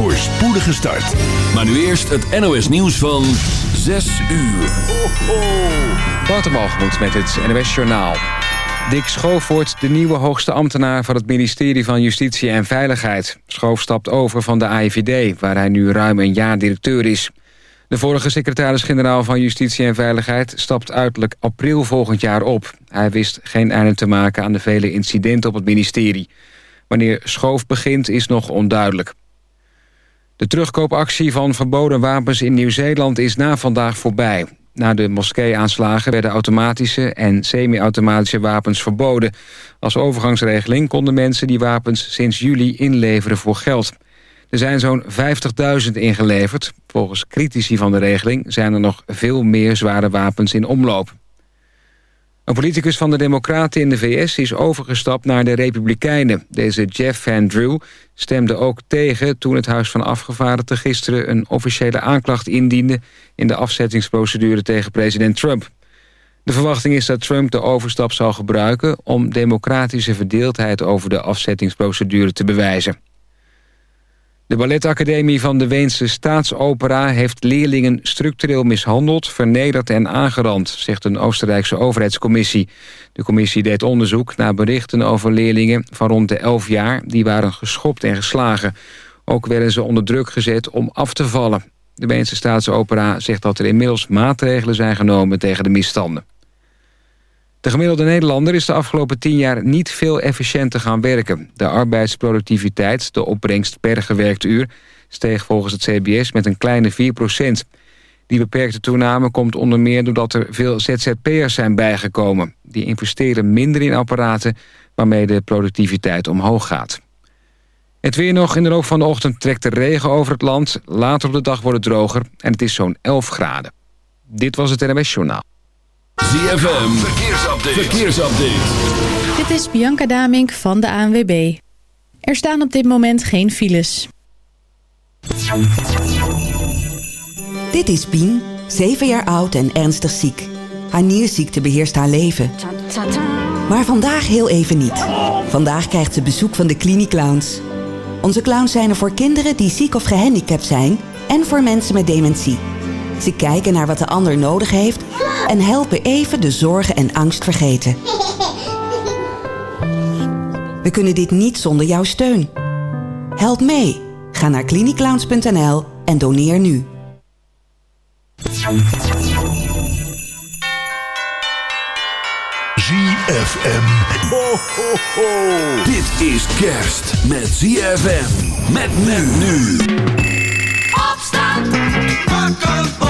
voor spoedige start. Maar nu eerst het NOS nieuws van 6 uur. Ho, ho. Met het NOS Journaal. Dick Schoof wordt de nieuwe hoogste ambtenaar van het ministerie van Justitie en Veiligheid. Schoof stapt over van de AIVD, waar hij nu ruim een jaar directeur is. De vorige secretaris-generaal van Justitie en Veiligheid stapt uiterlijk april volgend jaar op. Hij wist geen einde te maken aan de vele incidenten op het ministerie. Wanneer Schoof begint is nog onduidelijk. De terugkoopactie van verboden wapens in Nieuw-Zeeland is na vandaag voorbij. Na de moskee-aanslagen werden automatische en semi-automatische wapens verboden. Als overgangsregeling konden mensen die wapens sinds juli inleveren voor geld. Er zijn zo'n 50.000 ingeleverd. Volgens critici van de regeling zijn er nog veel meer zware wapens in omloop. Een politicus van de Democraten in de VS is overgestapt naar de Republikeinen. Deze Jeff Van Drew stemde ook tegen toen het Huis van Afgevaardigden gisteren een officiële aanklacht indiende in de afzettingsprocedure tegen president Trump. De verwachting is dat Trump de overstap zal gebruiken om democratische verdeeldheid over de afzettingsprocedure te bewijzen. De balletacademie van de Weense Staatsopera heeft leerlingen structureel mishandeld, vernederd en aangerand, zegt een Oostenrijkse overheidscommissie. De commissie deed onderzoek naar berichten over leerlingen van rond de 11 jaar die waren geschopt en geslagen. Ook werden ze onder druk gezet om af te vallen. De Weense Staatsopera zegt dat er inmiddels maatregelen zijn genomen tegen de misstanden. De gemiddelde Nederlander is de afgelopen tien jaar niet veel efficiënter gaan werken. De arbeidsproductiviteit, de opbrengst per gewerkt uur... steeg volgens het CBS met een kleine 4% Die beperkte toename komt onder meer doordat er veel ZZP'ers zijn bijgekomen. Die investeren minder in apparaten waarmee de productiviteit omhoog gaat. Het weer nog. In de loop van de ochtend trekt de regen over het land. Later op de dag wordt het droger en het is zo'n 11 graden. Dit was het NMS Journaal. ZFM, verkeersupdate. verkeersupdate. Dit is Bianca Damink van de ANWB. Er staan op dit moment geen files. Dit is Pien, 7 jaar oud en ernstig ziek. Haar nierziekte beheerst haar leven. Maar vandaag heel even niet. Vandaag krijgt ze bezoek van de Cliniclowns. Onze clowns zijn er voor kinderen die ziek of gehandicapt zijn... en voor mensen met dementie. Ze kijken naar wat de ander nodig heeft en helpen even de zorgen en angst vergeten. We kunnen dit niet zonder jouw steun. Help mee. Ga naar cliniclowns.nl en doneer nu. ZFM. Ho, ho, ho. Dit is kerst met ZFM. Met men nu. Opstand. Wakker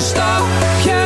stapje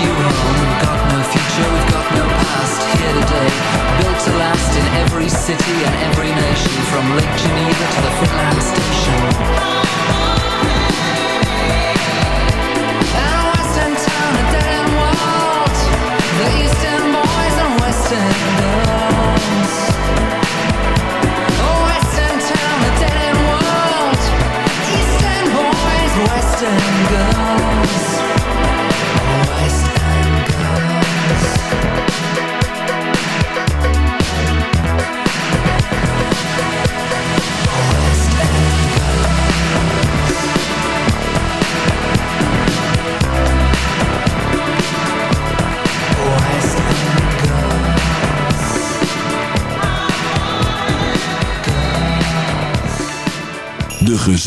you home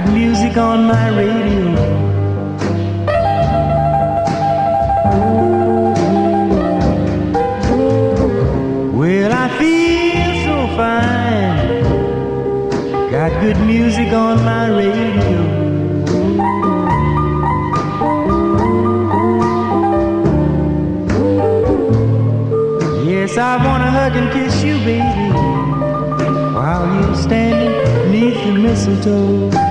good music on my radio. Well, I feel so fine. Got good music on my radio. Yes, I wanna hug and kiss you, baby, while you're standing neath the mistletoe.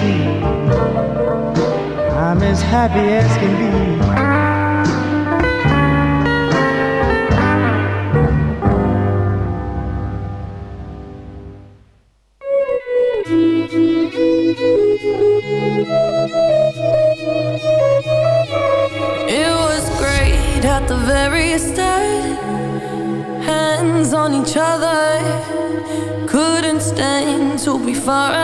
be. I'm as happy as can be. It was great at the very start Hands on each other Couldn't stand to be far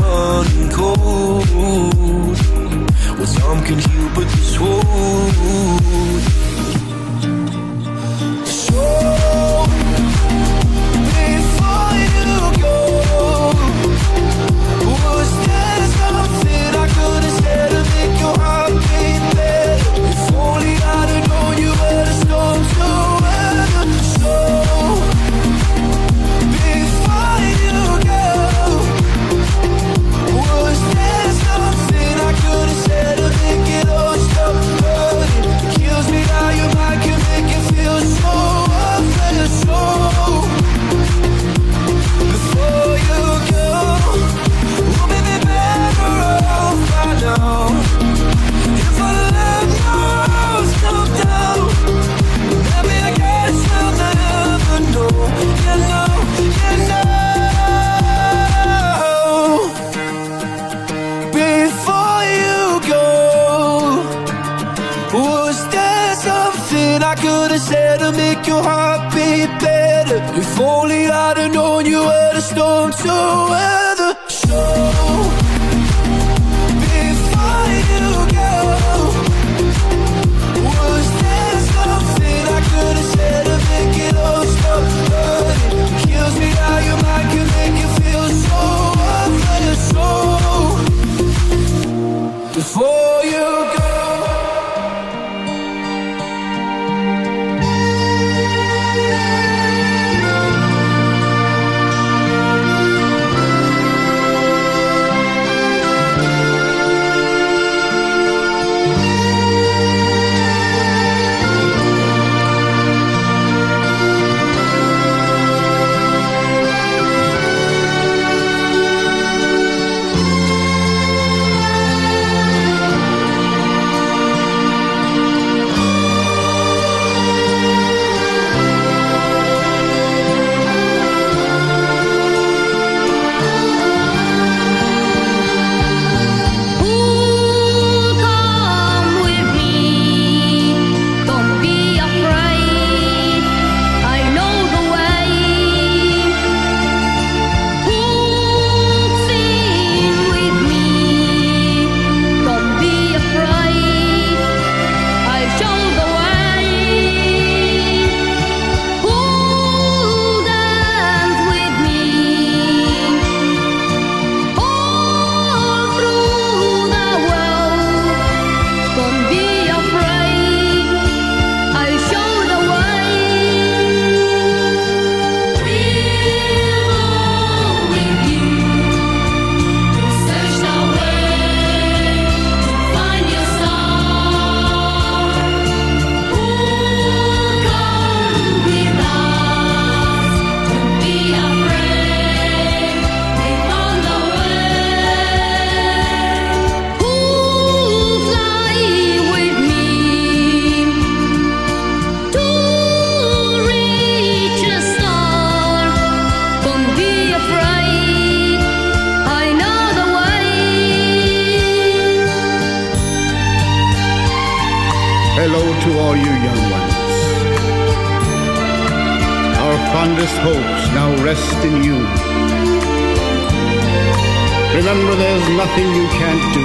Remember, there's nothing you can't do.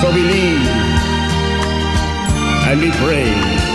So believe and be brave.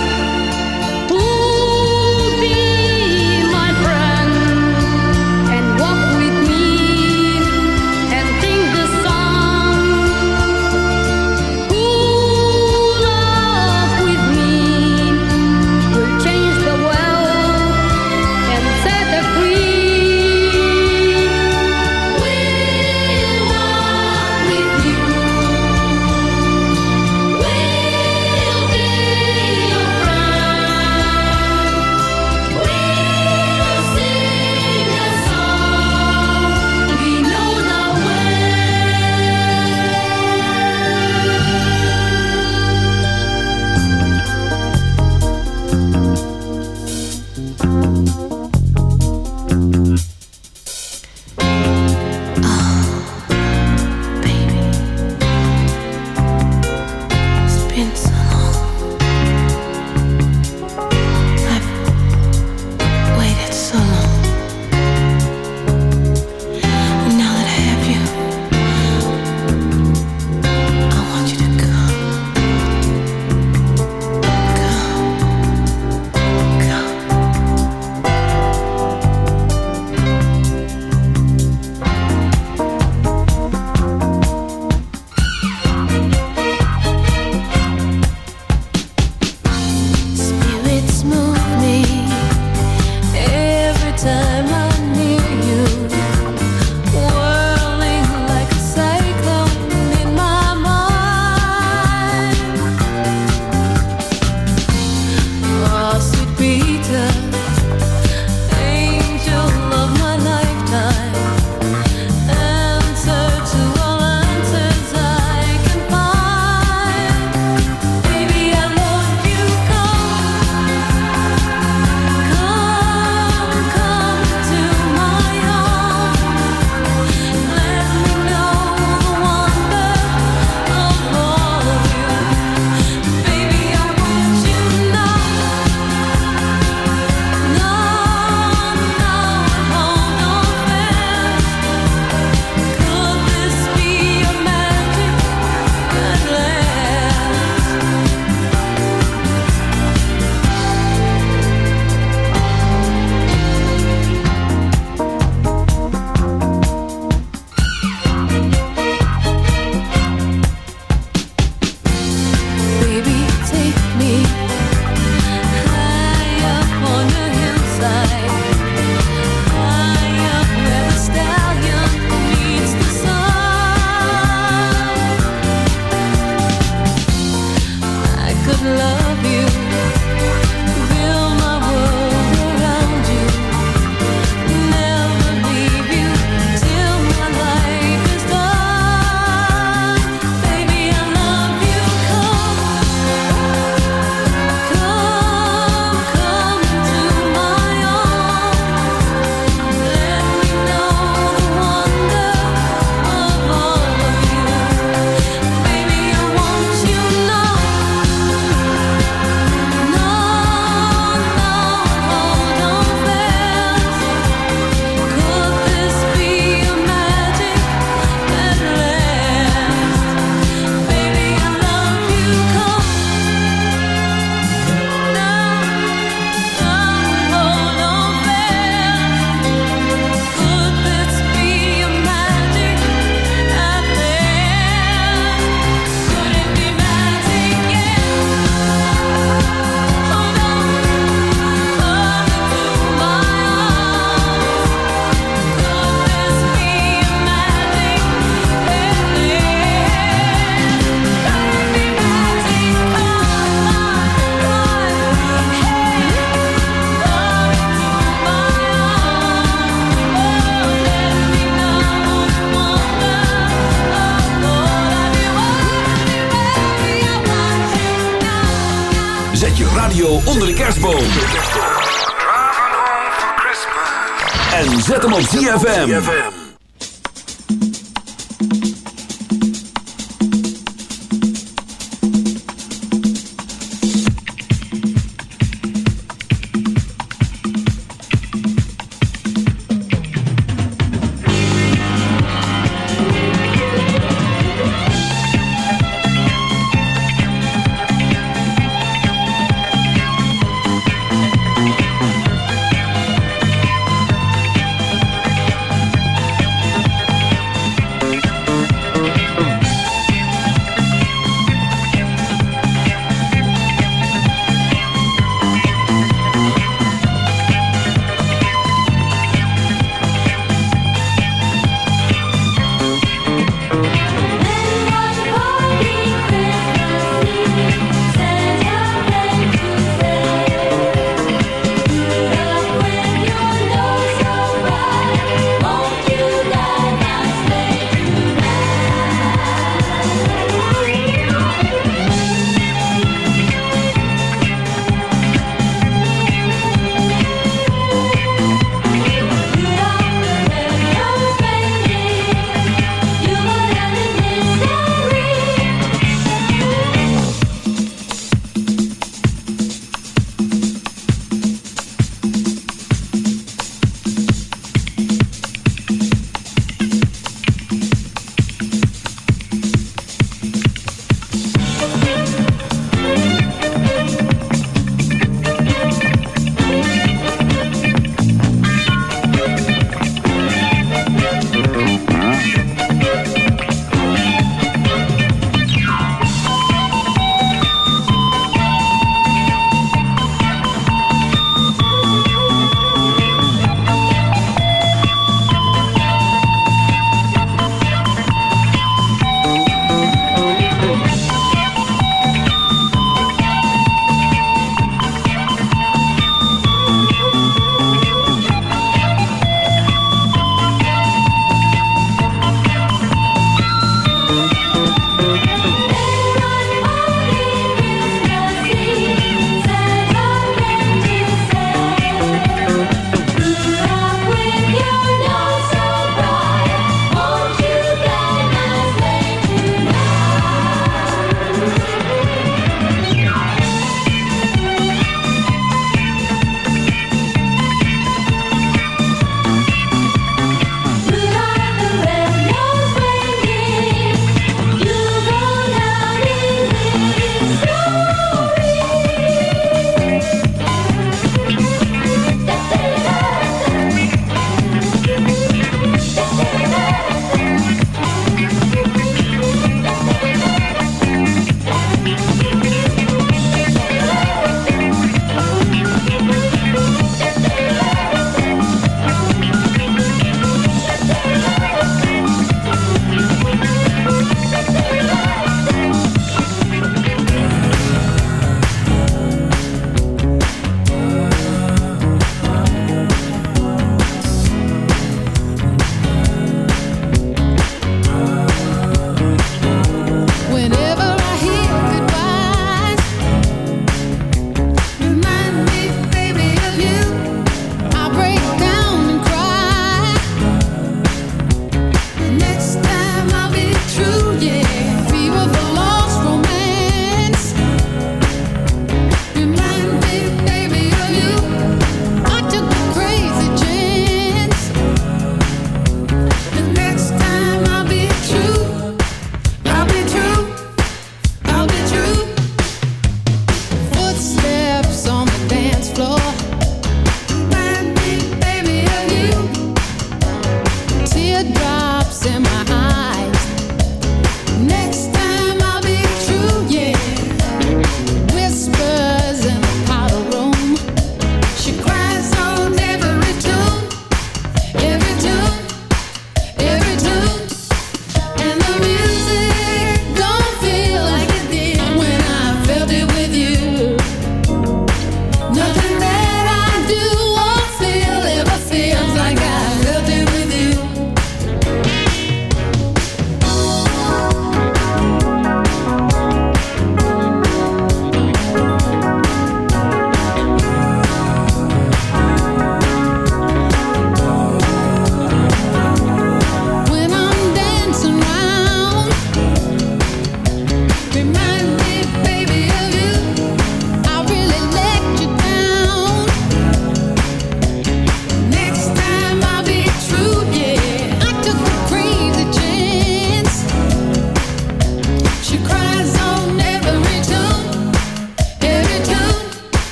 ZFM.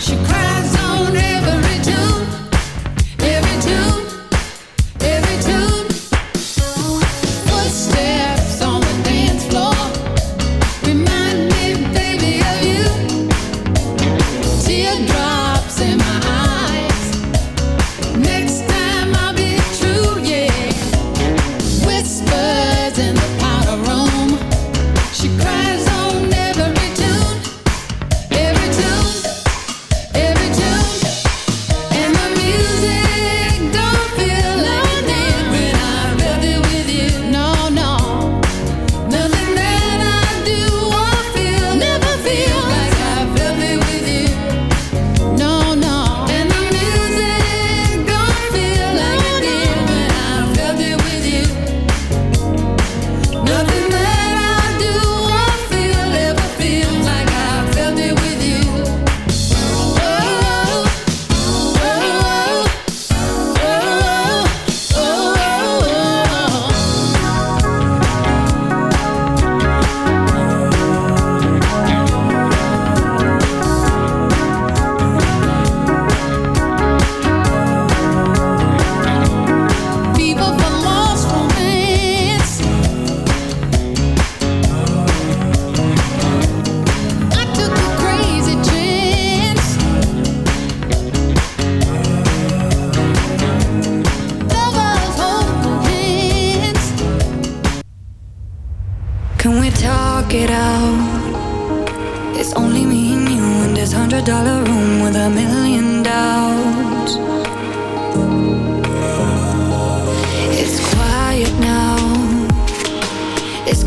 She cried.